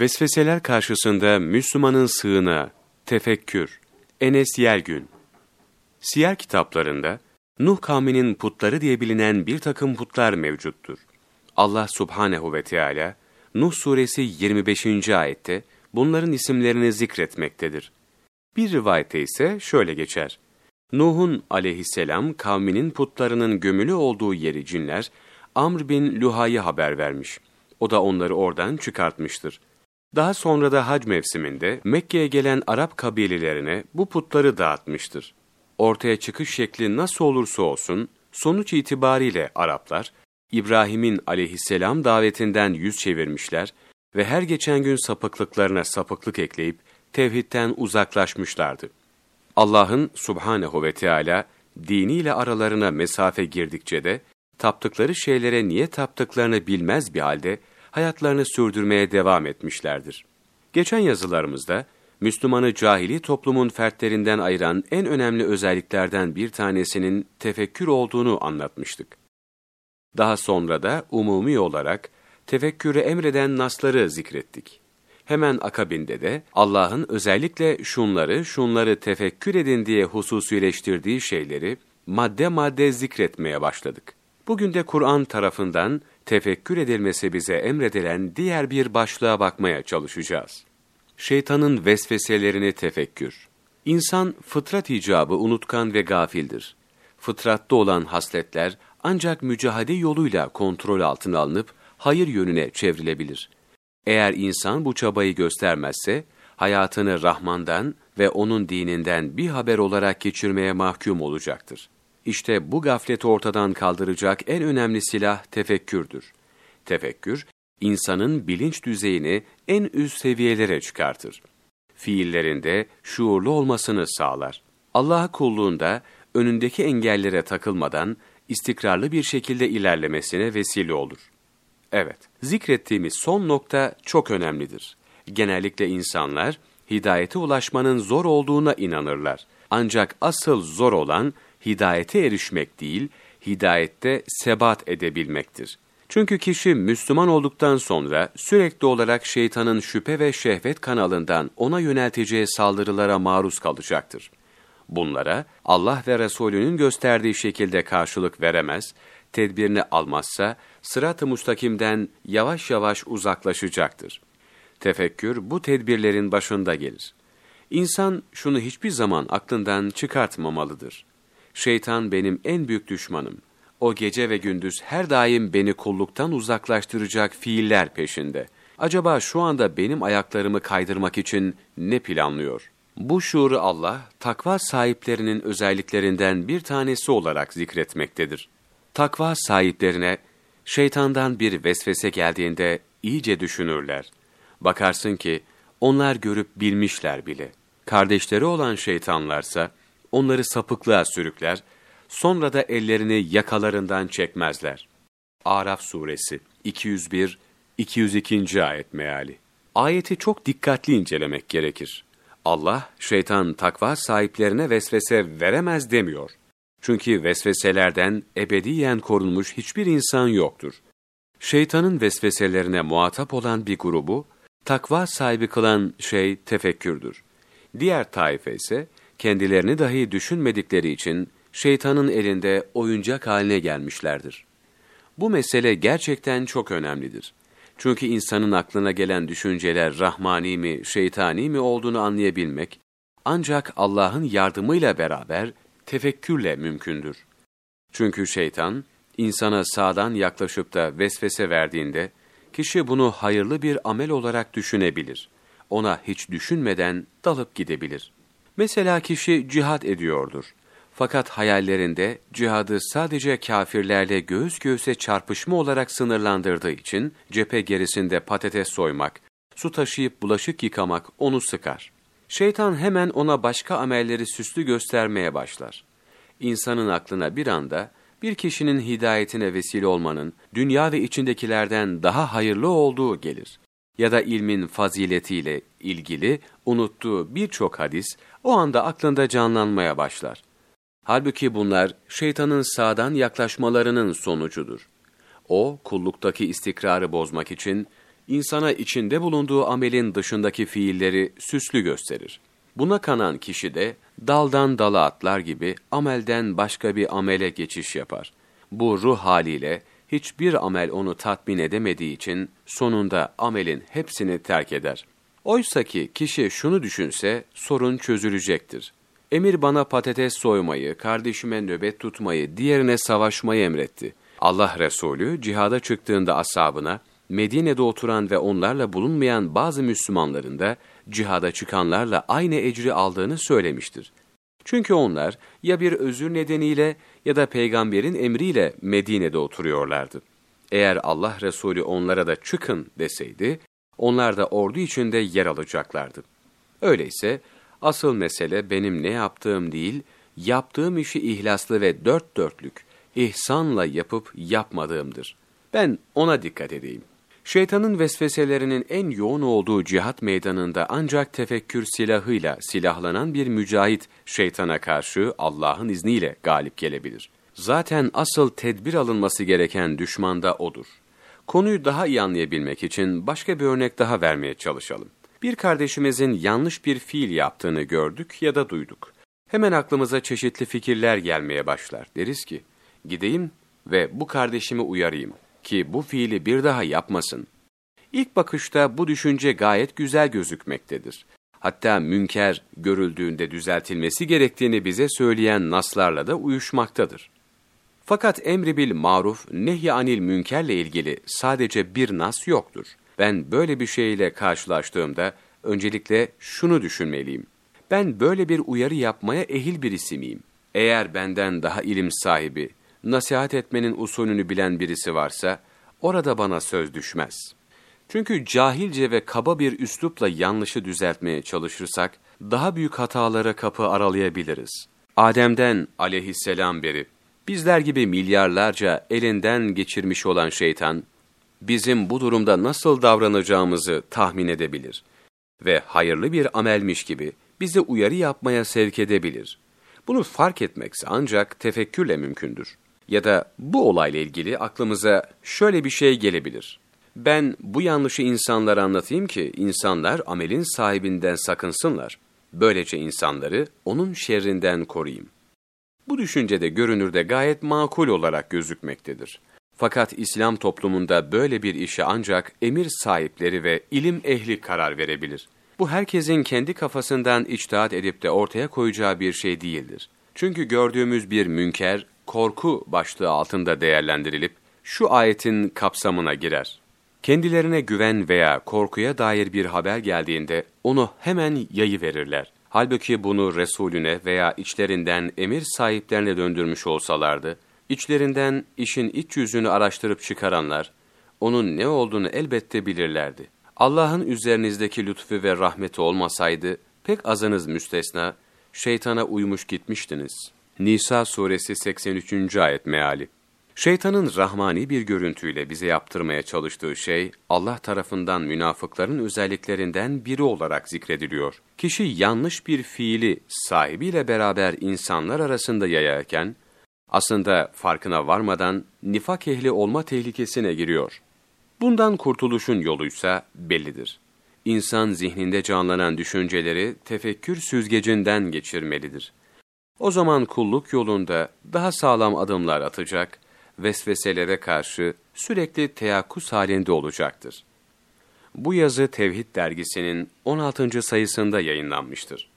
Vesveseler karşısında Müslümanın sığınağı, tefekkür, Enes Yergün. Siyer kitaplarında Nuh kavminin putları diye bilinen bir takım putlar mevcuttur. Allah subhanehu ve Teala Nuh suresi 25. ayette bunların isimlerini zikretmektedir. Bir rivayette ise şöyle geçer. Nuh'un aleyhisselam kavminin putlarının gömülü olduğu yeri cinler, Amr bin Luha'yı haber vermiş. O da onları oradan çıkartmıştır. Daha sonra da hac mevsiminde Mekke'ye gelen Arap kabilelerine bu putları dağıtmıştır. Ortaya çıkış şekli nasıl olursa olsun, sonuç itibariyle Araplar, İbrahim'in aleyhisselam davetinden yüz çevirmişler ve her geçen gün sapıklıklarına sapıklık ekleyip tevhidten uzaklaşmışlardı. Allah'ın subhanehu ve Teala diniyle aralarına mesafe girdikçe de taptıkları şeylere niye taptıklarını bilmez bir halde hayatlarını sürdürmeye devam etmişlerdir. Geçen yazılarımızda Müslümanı cahili toplumun fertlerinden ayıran en önemli özelliklerden bir tanesinin tefekkür olduğunu anlatmıştık. Daha sonra da umumi olarak tefekkürü emreden nasları zikrettik. Hemen akabinde de Allah'ın özellikle şunları, şunları tefekkür edin diye hususileştirdiği şeyleri madde madde zikretmeye başladık. Bugün de Kur'an tarafından tefekkür edilmesi bize emredilen diğer bir başlığa bakmaya çalışacağız. Şeytanın vesveselerini tefekkür. İnsan fıtrat icabı unutkan ve gafildir. Fıtratta olan hasletler ancak mücahede yoluyla kontrol altına alınıp hayır yönüne çevrilebilir. Eğer insan bu çabayı göstermezse, hayatını Rahman'dan ve onun dininden bir haber olarak geçirmeye mahkum olacaktır. İşte bu gafleti ortadan kaldıracak en önemli silah tefekkürdür. Tefekkür, insanın bilinç düzeyini en üst seviyelere çıkartır. Fiillerinde şuurlu olmasını sağlar. Allah'a kulluğunda önündeki engellere takılmadan istikrarlı bir şekilde ilerlemesine vesile olur. Evet, zikrettiğimiz son nokta çok önemlidir. Genellikle insanlar hidayete ulaşmanın zor olduğuna inanırlar. Ancak asıl zor olan hidayete erişmek değil, hidayette sebat edebilmektir. Çünkü kişi Müslüman olduktan sonra sürekli olarak şeytanın şüphe ve şehvet kanalından ona yönelteceği saldırılara maruz kalacaktır. Bunlara Allah ve Resulünün gösterdiği şekilde karşılık veremez, tedbirini almazsa sırat-ı mustakimden yavaş yavaş uzaklaşacaktır. Tefekkür bu tedbirlerin başında gelir. İnsan şunu hiçbir zaman aklından çıkartmamalıdır. Şeytan benim en büyük düşmanım. O gece ve gündüz her daim beni kulluktan uzaklaştıracak fiiller peşinde. Acaba şu anda benim ayaklarımı kaydırmak için ne planlıyor? Bu şuuru Allah, takva sahiplerinin özelliklerinden bir tanesi olarak zikretmektedir. Takva sahiplerine, şeytandan bir vesvese geldiğinde iyice düşünürler. Bakarsın ki, onlar görüp bilmişler bile. Kardeşleri olan şeytanlarsa, onları sapıklığa sürükler, sonra da ellerini yakalarından çekmezler. Araf suresi 201 202. ayet meali. Ayeti çok dikkatli incelemek gerekir. Allah şeytan takva sahiplerine vesvese veremez demiyor. Çünkü vesveselerden ebediyen korunmuş hiçbir insan yoktur. Şeytanın vesveselerine muhatap olan bir grubu takva sahibi kılan şey tefekkürdür. Diğer taife ise kendilerini dahi düşünmedikleri için şeytanın elinde oyuncak haline gelmişlerdir. Bu mesele gerçekten çok önemlidir. Çünkü insanın aklına gelen düşünceler rahmani mi, şeytani mi olduğunu anlayabilmek, ancak Allah'ın yardımıyla beraber tefekkürle mümkündür. Çünkü şeytan, insana sağdan yaklaşıp da vesvese verdiğinde, kişi bunu hayırlı bir amel olarak düşünebilir. Ona hiç düşünmeden dalıp gidebilir. Mesela kişi cihat ediyordur. Fakat hayallerinde cihadı sadece kafirlerle göğüs göğüse çarpışma olarak sınırlandırdığı için cephe gerisinde patates soymak, su taşıyıp bulaşık yıkamak onu sıkar. Şeytan hemen ona başka amelleri süslü göstermeye başlar. İnsanın aklına bir anda bir kişinin hidayetine vesile olmanın dünya ve içindekilerden daha hayırlı olduğu gelir. Ya da ilmin faziletiyle ilgili unuttuğu birçok hadis o anda aklında canlanmaya başlar. Halbuki bunlar şeytanın sağdan yaklaşmalarının sonucudur. O, kulluktaki istikrarı bozmak için insana içinde bulunduğu amelin dışındaki fiilleri süslü gösterir. Buna kanan kişi de daldan dala atlar gibi amelden başka bir amele geçiş yapar. Bu ruh haliyle hiçbir amel onu tatmin edemediği için sonunda amelin hepsini terk eder. Oysa ki kişi şunu düşünse sorun çözülecektir. Emir bana patates soymayı, kardeşime nöbet tutmayı, diğerine savaşmayı emretti. Allah Resulü cihada çıktığında ashabına, Medine'de oturan ve onlarla bulunmayan bazı Müslümanların da cihada çıkanlarla aynı ecri aldığını söylemiştir. Çünkü onlar ya bir özür nedeniyle ya da peygamberin emriyle Medine'de oturuyorlardı. Eğer Allah Resulü onlara da çıkın deseydi, onlar da ordu içinde yer alacaklardı. Öyleyse asıl mesele benim ne yaptığım değil, yaptığım işi ihlaslı ve dört dörtlük, ihsanla yapıp yapmadığımdır. Ben ona dikkat edeyim. Şeytanın vesveselerinin en yoğun olduğu cihat meydanında ancak tefekkür silahıyla silahlanan bir mücahit şeytana karşı Allah'ın izniyle galip gelebilir. Zaten asıl tedbir alınması gereken düşmanda odur. Konuyu daha iyi anlayabilmek için başka bir örnek daha vermeye çalışalım. Bir kardeşimizin yanlış bir fiil yaptığını gördük ya da duyduk. Hemen aklımıza çeşitli fikirler gelmeye başlar. Deriz ki, gideyim ve bu kardeşimi uyarayım ki bu fiili bir daha yapmasın. İlk bakışta bu düşünce gayet güzel gözükmektedir. Hatta münker görüldüğünde düzeltilmesi gerektiğini bize söyleyen naslarla da uyuşmaktadır. Fakat emri bil maruf, nehy anil münkerle ilgili sadece bir nas yoktur. Ben böyle bir şeyle karşılaştığımda öncelikle şunu düşünmeliyim. Ben böyle bir uyarı yapmaya ehil birisi miyim? Eğer benden daha ilim sahibi, nasihat etmenin usulünü bilen birisi varsa, orada bana söz düşmez. Çünkü cahilce ve kaba bir üslupla yanlışı düzeltmeye çalışırsak, daha büyük hatalara kapı aralayabiliriz. Adem'den aleyhisselam beri, bizler gibi milyarlarca elinden geçirmiş olan şeytan, bizim bu durumda nasıl davranacağımızı tahmin edebilir ve hayırlı bir amelmiş gibi bizi uyarı yapmaya sevk edebilir. Bunu fark etmekse ancak tefekkürle mümkündür. Ya da bu olayla ilgili aklımıza şöyle bir şey gelebilir. Ben bu yanlışı insanlara anlatayım ki insanlar amelin sahibinden sakınsınlar. Böylece insanları onun şerrinden koruyayım. Bu düşünce de görünürde gayet makul olarak gözükmektedir. Fakat İslam toplumunda böyle bir işe ancak emir sahipleri ve ilim ehli karar verebilir. Bu herkesin kendi kafasından içtihat edip de ortaya koyacağı bir şey değildir. Çünkü gördüğümüz bir münker, korku başlığı altında değerlendirilip şu ayetin kapsamına girer. Kendilerine güven veya korkuya dair bir haber geldiğinde onu hemen yayı verirler. Halbuki bunu Resulüne veya içlerinden emir sahiplerine döndürmüş olsalardı, içlerinden işin iç yüzünü araştırıp çıkaranlar, onun ne olduğunu elbette bilirlerdi. Allah'ın üzerinizdeki lütfu ve rahmeti olmasaydı, pek azınız müstesna, şeytana uymuş gitmiştiniz. Nisa suresi 83. ayet meali. Şeytanın rahmani bir görüntüyle bize yaptırmaya çalıştığı şey, Allah tarafından münafıkların özelliklerinden biri olarak zikrediliyor. Kişi yanlış bir fiili sahibiyle beraber insanlar arasında yayarken, aslında farkına varmadan nifak ehli olma tehlikesine giriyor. Bundan kurtuluşun yoluysa bellidir. İnsan zihninde canlanan düşünceleri tefekkür süzgecinden geçirmelidir. O zaman kulluk yolunda daha sağlam adımlar atacak, vesveselere karşı sürekli teyakkuz halinde olacaktır. Bu yazı Tevhid dergisinin 16. sayısında yayınlanmıştır.